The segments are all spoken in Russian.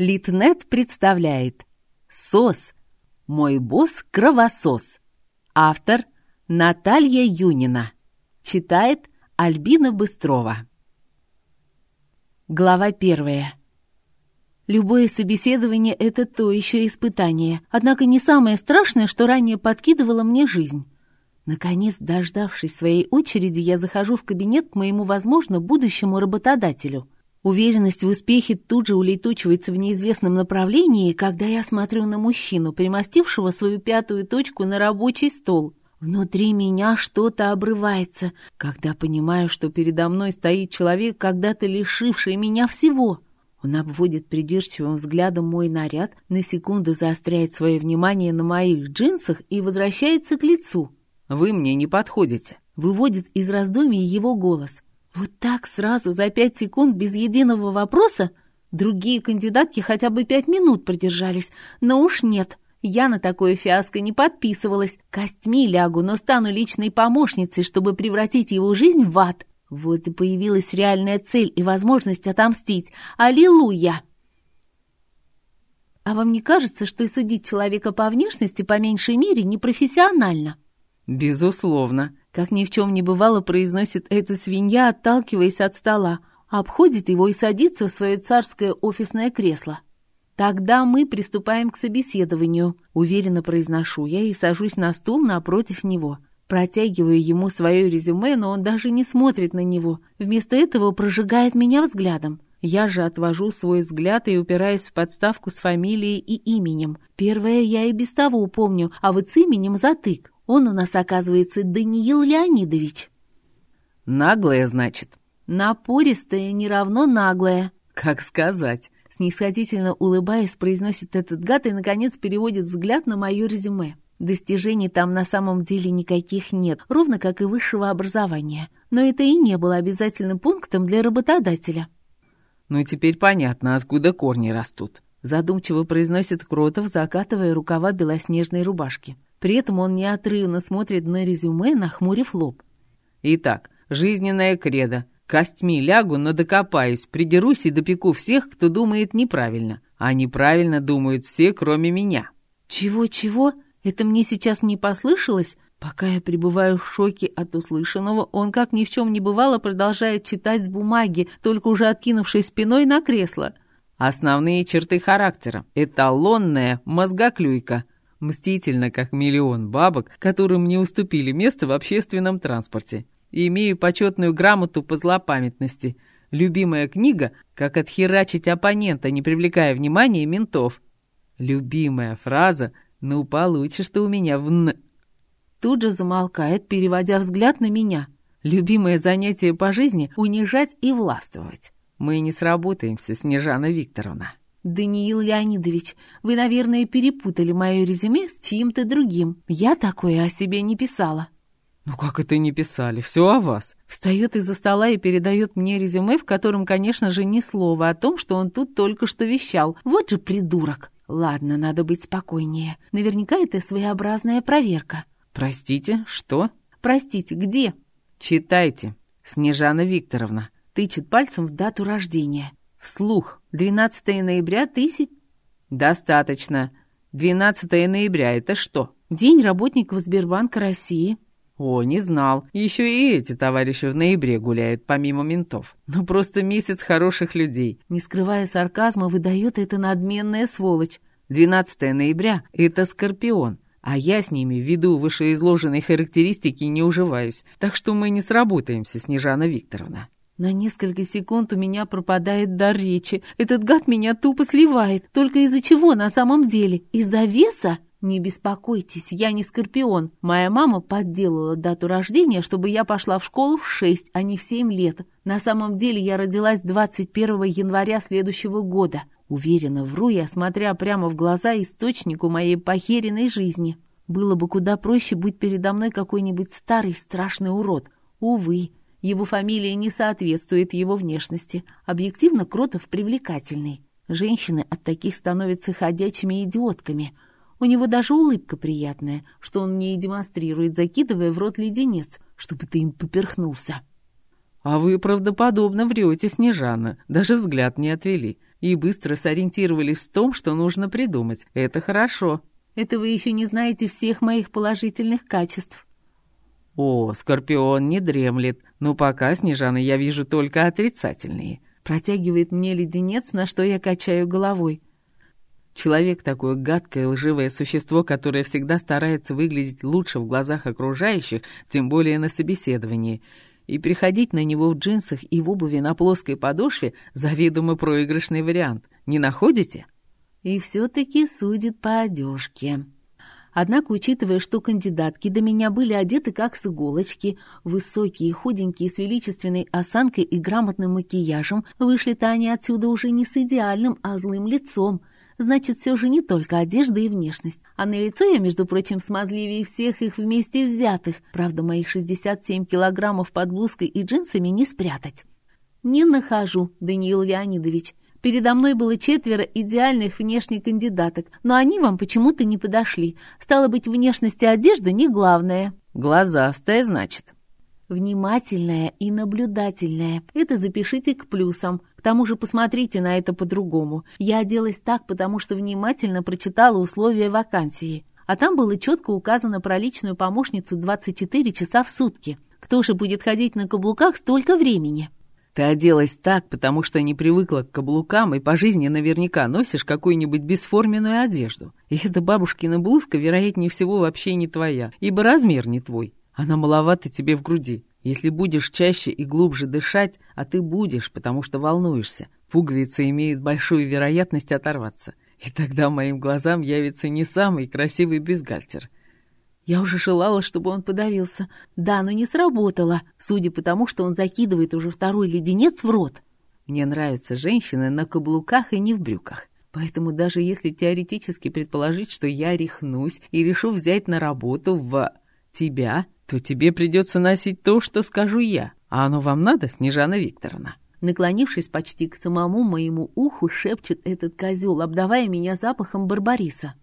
Литнет представляет «СОС. Мой босс – кровосос». Автор – Наталья Юнина. Читает Альбина Быстрова. Глава первая. Любое собеседование – это то еще испытание, однако не самое страшное, что ранее подкидывало мне жизнь. Наконец, дождавшись своей очереди, я захожу в кабинет к моему, возможно, будущему работодателю – Уверенность в успехе тут же улетучивается в неизвестном направлении, когда я смотрю на мужчину, примостившего свою пятую точку на рабочий стол. Внутри меня что-то обрывается, когда понимаю, что передо мной стоит человек, когда-то лишивший меня всего. Он обводит придирчивым взглядом мой наряд, на секунду заостряет свое внимание на моих джинсах и возвращается к лицу. «Вы мне не подходите», — выводит из раздумий его голос. Вот так сразу, за пять секунд, без единого вопроса? Другие кандидатки хотя бы пять минут продержались, но уж нет. Я на такое фиаско не подписывалась. Костьми лягу, но стану личной помощницей, чтобы превратить его жизнь в ад. Вот и появилась реальная цель и возможность отомстить. Аллилуйя! А вам не кажется, что и судить человека по внешности по меньшей мере непрофессионально? Безусловно. Как ни в чем не бывало, произносит эта свинья, отталкиваясь от стола, обходит его и садится в свое царское офисное кресло. «Тогда мы приступаем к собеседованию», — уверенно произношу я и сажусь на стул напротив него. Протягиваю ему свое резюме, но он даже не смотрит на него. Вместо этого прожигает меня взглядом. Я же отвожу свой взгляд и упираюсь в подставку с фамилией и именем. Первое я и без того помню, а вот с именем затык. Он у нас, оказывается, Даниил Леонидович. Наглая, значит? Напористая не равно наглая. Как сказать? Снисходительно улыбаясь, произносит этот гад и, наконец, переводит взгляд на мое резюме. Достижений там на самом деле никаких нет, ровно как и высшего образования. Но это и не было обязательным пунктом для работодателя. «Ну, теперь понятно, откуда корни растут», задумчиво произносит Кротов, закатывая рукава белоснежной рубашки. При этом он неотрывно смотрит на резюме, нахмурив лоб. «Итак, жизненная кредо. Костьми лягу, но докопаюсь, придерусь и допеку всех, кто думает неправильно. А неправильно думают все, кроме меня». «Чего-чего? Это мне сейчас не послышалось?» Пока я пребываю в шоке от услышанного, он, как ни в чем не бывало, продолжает читать с бумаги, только уже откинувшись спиной на кресло. Основные черты характера. Эталонная мозгоклюйка. Мстительно, как миллион бабок, которым не уступили место в общественном транспорте. И имею почетную грамоту по злопамятности. Любимая книга «Как отхерачить оппонента, не привлекая внимания ментов». Любимая фраза «Ну, получишь ты у меня в н...» Тут же замолкает, переводя взгляд на меня. Любимое занятие по жизни — унижать и властвовать. Мы не сработаемся, Снежана Викторовна. «Даниил Леонидович, вы, наверное, перепутали мое резюме с чьим-то другим. Я такое о себе не писала». «Ну как это не писали? Все о вас». Встает из-за стола и передает мне резюме, в котором, конечно же, ни слова о том, что он тут только что вещал. Вот же придурок. Ладно, надо быть спокойнее. Наверняка это своеобразная проверка. «Простите, что?» «Простите, где?» «Читайте. Снежана Викторовна». Тычет пальцем в дату рождения. Вслух. 12 ноября тысяч... Достаточно. 12 ноября это что? День работников Сбербанка России. О, не знал. Еще и эти товарищи в ноябре гуляют, помимо ментов. Ну, просто месяц хороших людей. Не скрывая сарказма, выдает это надменная сволочь. 12 ноября — это Скорпион. А я с ними, ввиду вышеизложенной характеристики, не уживаюсь. Так что мы не сработаемся, Снежана Викторовна. На несколько секунд у меня пропадает дар речи. Этот гад меня тупо сливает. Только из-за чего на самом деле? Из-за веса? Не беспокойтесь, я не скорпион. Моя мама подделала дату рождения, чтобы я пошла в школу в 6, а не в 7 лет. На самом деле я родилась 21 января следующего года. Уверенно вру я, смотря прямо в глаза источнику моей похеренной жизни. Было бы куда проще быть передо мной какой-нибудь старый страшный урод. Увы, его фамилия не соответствует его внешности. Объективно Кротов привлекательный. Женщины от таких становятся ходячими идиотками. У него даже улыбка приятная, что он мне и демонстрирует, закидывая в рот леденец, чтобы ты им поперхнулся. «А вы правдоподобно врете, Снежана. Даже взгляд не отвели. и быстро сориентировались в том, что нужно придумать. Это хорошо. Это вы еще не знаете всех моих положительных качеств. О, Скорпион не дремлет. Но пока, Снежана, я вижу только отрицательные. Протягивает мне леденец, на что я качаю головой. Человек такое гадкое, лживое существо, которое всегда старается выглядеть лучше в глазах окружающих, тем более на собеседовании. И приходить на него в джинсах и в обуви на плоской подошве – заведомо проигрышный вариант. Не находите? И все-таки судит по одежке. Однако, учитывая, что кандидатки до меня были одеты как с иголочки, высокие, худенькие, с величественной осанкой и грамотным макияжем, вышли-то они отсюда уже не с идеальным, а злым лицом. Значит, все же не только одежда и внешность. А на лицо я, между прочим, смазливее всех их вместе взятых. Правда, моих 67 килограммов под блузкой и джинсами не спрятать. «Не нахожу, Даниил Леонидович. Передо мной было четверо идеальных внешних кандидаток, но они вам почему-то не подошли. Стало быть, внешность и одежда не главное. Глазастая, значит. Внимательная и наблюдательная. Это запишите к плюсам. К тому же посмотрите на это по-другому. Я оделась так, потому что внимательно прочитала условия вакансии. А там было четко указано про личную помощницу 24 часа в сутки. Кто же будет ходить на каблуках столько времени? Ты оделась так, потому что не привыкла к каблукам и по жизни наверняка носишь какую-нибудь бесформенную одежду. И эта бабушкина блузка, вероятнее всего, вообще не твоя, ибо размер не твой. Она маловата тебе в груди. Если будешь чаще и глубже дышать, а ты будешь, потому что волнуешься, пуговицы имеют большую вероятность оторваться. И тогда моим глазам явится не самый красивый бюстгальтер — я уже желала, чтобы он подавился. Да, но не сработало, судя по тому, что он закидывает уже второй леденец в рот. Мне нравятся женщины на каблуках и не в брюках. Поэтому даже если теоретически предположить, что я рехнусь и решу взять на работу в тебя, то тебе придется носить то, что скажу я. А оно вам надо, Снежана Викторовна?» Наклонившись почти к самому моему уху, шепчет этот козел, обдавая меня запахом барбариса.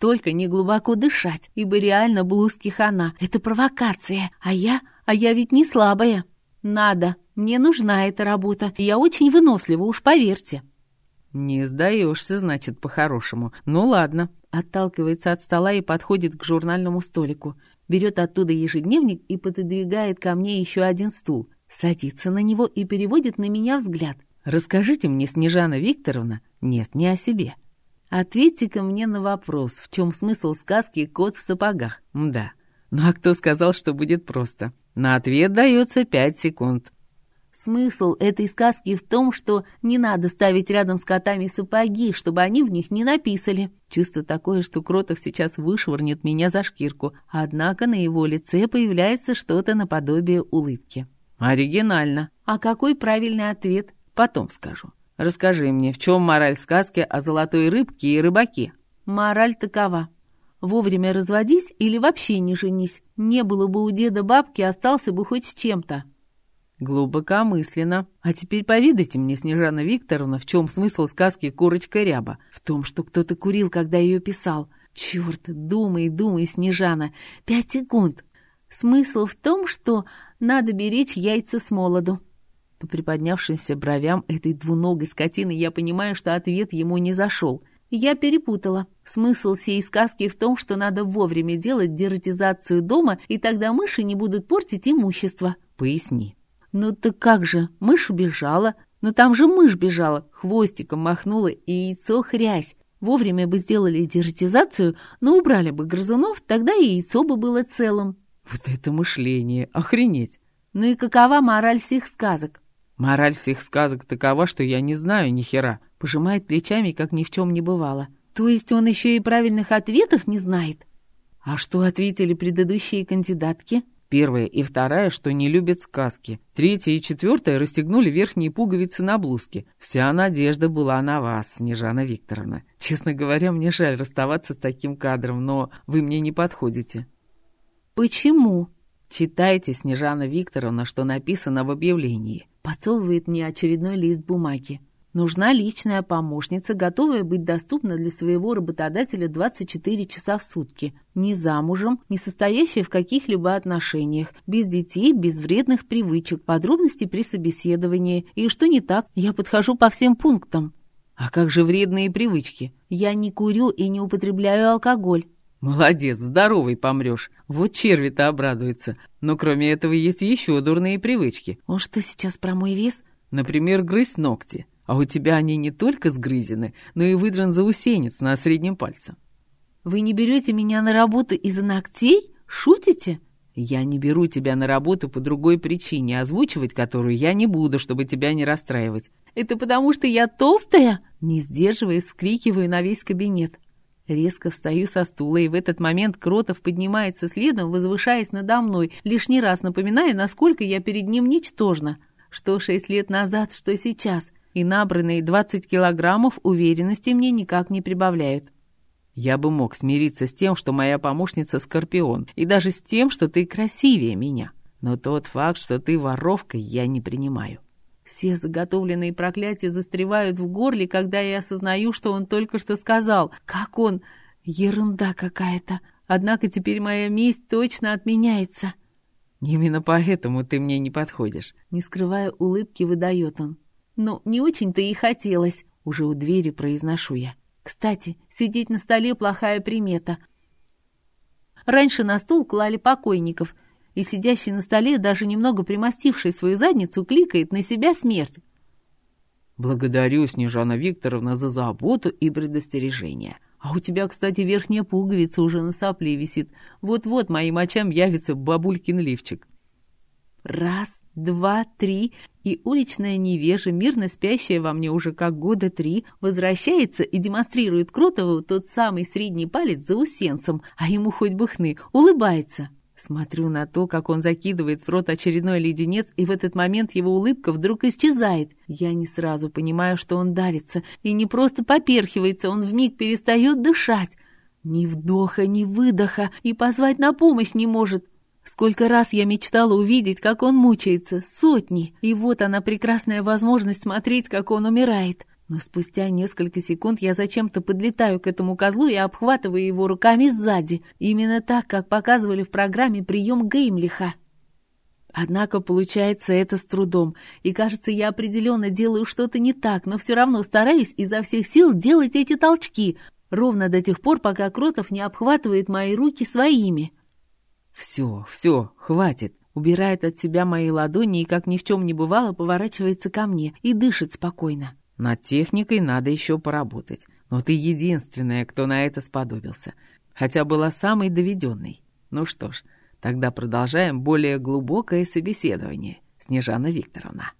Только не глубоко дышать, ибо реально блузки хана. Это провокация. А я? А я ведь не слабая. Надо. Мне нужна эта работа. Я очень вынослива, уж поверьте. Не сдаешься, значит, по-хорошему. Ну ладно. Отталкивается от стола и подходит к журнальному столику. Берет оттуда ежедневник и пододвигает ко мне еще один стул. Садится на него и переводит на меня взгляд. «Расскажите мне, Снежана Викторовна, нет, не о себе. Ответьте-ка мне на вопрос, в чем смысл сказки «Кот в сапогах»? Да. Ну а кто сказал, что будет просто? На ответ дается пять секунд. Смысл этой сказки в том, что не надо ставить рядом с котами сапоги, чтобы они в них не написали. Чувство такое, что Кротов сейчас вышвырнет меня за шкирку, однако на его лице появляется что-то наподобие улыбки. Оригинально. А какой правильный ответ? Потом скажу. Расскажи мне, в чем мораль сказки о золотой рыбке и рыбаке?» «Мораль такова. Вовремя разводись или вообще не женись. Не было бы у деда бабки, остался бы хоть с чем-то». «Глубокомысленно. А теперь поведайте мне, Снежана Викторовна, в чем смысл сказки «Курочка ряба»?» «В том, что кто-то курил, когда ее писал. Черт, думай, думай, Снежана. Пять секунд. Смысл в том, что надо беречь яйца с молоду. По приподнявшимся бровям этой двуногой скотины я понимаю, что ответ ему не зашел. Я перепутала. Смысл всей сказки в том, что надо вовремя делать дератизацию дома, и тогда мыши не будут портить имущество. Поясни. Ну так как же, мышь убежала. Но там же мышь бежала, хвостиком махнула, и яйцо хрясь. Вовремя бы сделали дератизацию, но убрали бы грызунов, тогда и яйцо бы было целым. Вот это мышление, охренеть. Ну и какова мораль всех сказок? Мораль всех сказок такова, что я не знаю ни хера. Пожимает плечами, как ни в чем не бывало. То есть он еще и правильных ответов не знает? А что ответили предыдущие кандидатки? Первая и вторая, что не любят сказки. Третья и четвертая расстегнули верхние пуговицы на блузке. Вся надежда была на вас, Снежана Викторовна. Честно говоря, мне жаль расставаться с таким кадром, но вы мне не подходите. Почему? Читайте, Снежана Викторовна, что написано в объявлении. Подсовывает мне очередной лист бумаги. Нужна личная помощница, готовая быть доступна для своего работодателя 24 часа в сутки. Не замужем, не состоящая в каких-либо отношениях, без детей, без вредных привычек, подробности при собеседовании. И что не так, я подхожу по всем пунктам. А как же вредные привычки? Я не курю и не употребляю алкоголь. Молодец, здоровый помрешь. Вот черви-то обрадуются. Но кроме этого есть еще дурные привычки. Он что сейчас про мой вес? Например, грызть ногти. А у тебя они не только сгрызены, но и выдран заусенец на среднем пальце. Вы не берете меня на работу из-за ногтей? Шутите? Я не беру тебя на работу по другой причине, озвучивать которую я не буду, чтобы тебя не расстраивать. Это потому, что я толстая? Не сдерживаясь, вскрикиваю на весь кабинет. Резко встаю со стула, и в этот момент Кротов поднимается следом, возвышаясь надо мной, лишний раз напоминая, насколько я перед ним ничтожна. Что шесть лет назад, что сейчас. И набранные 20 килограммов уверенности мне никак не прибавляют. Я бы мог смириться с тем, что моя помощница Скорпион, и даже с тем, что ты красивее меня. Но тот факт, что ты воровка, я не принимаю. Все заготовленные проклятия застревают в горле, когда я осознаю, что он только что сказал. Как он? Ерунда какая-то. Однако теперь моя месть точно отменяется. Именно поэтому ты мне не подходишь. Не скрывая улыбки, выдает он. Ну, не очень-то и хотелось. Уже у двери произношу я. Кстати, сидеть на столе плохая примета. Раньше на стул клали покойников, и сидящий на столе, даже немного примостивший свою задницу, кликает на себя смерть. «Благодарю, Снежана Викторовна, за заботу и предостережение. А у тебя, кстати, верхняя пуговица уже на сопле висит. Вот-вот моим очам явится бабулькин лифчик». Раз, два, три, и уличная невежа, мирно спящая во мне уже как года три, возвращается и демонстрирует Кротову тот самый средний палец за усенцем, а ему хоть бы хны, улыбается. Смотрю на то, как он закидывает в рот очередной леденец, и в этот момент его улыбка вдруг исчезает. Я не сразу понимаю, что он давится, и не просто поперхивается, он вмиг перестает дышать. Ни вдоха, ни выдоха, и позвать на помощь не может. Сколько раз я мечтала увидеть, как он мучается, сотни, и вот она прекрасная возможность смотреть, как он умирает. Но спустя несколько секунд я зачем-то подлетаю к этому козлу и обхватываю его руками сзади, именно так, как показывали в программе «Прием Геймлиха». Однако получается это с трудом, и кажется, я определенно делаю что-то не так, но все равно стараюсь изо всех сил делать эти толчки, ровно до тех пор, пока Кротов не обхватывает мои руки своими. «Все, все, хватит!» Убирает от себя мои ладони и, как ни в чем не бывало, поворачивается ко мне и дышит спокойно. Над техникой надо еще поработать. Но ты единственная, кто на это сподобился. Хотя была самой доведенной. Ну что ж, тогда продолжаем более глубокое собеседование. Снежана Викторовна.